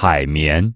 海绵。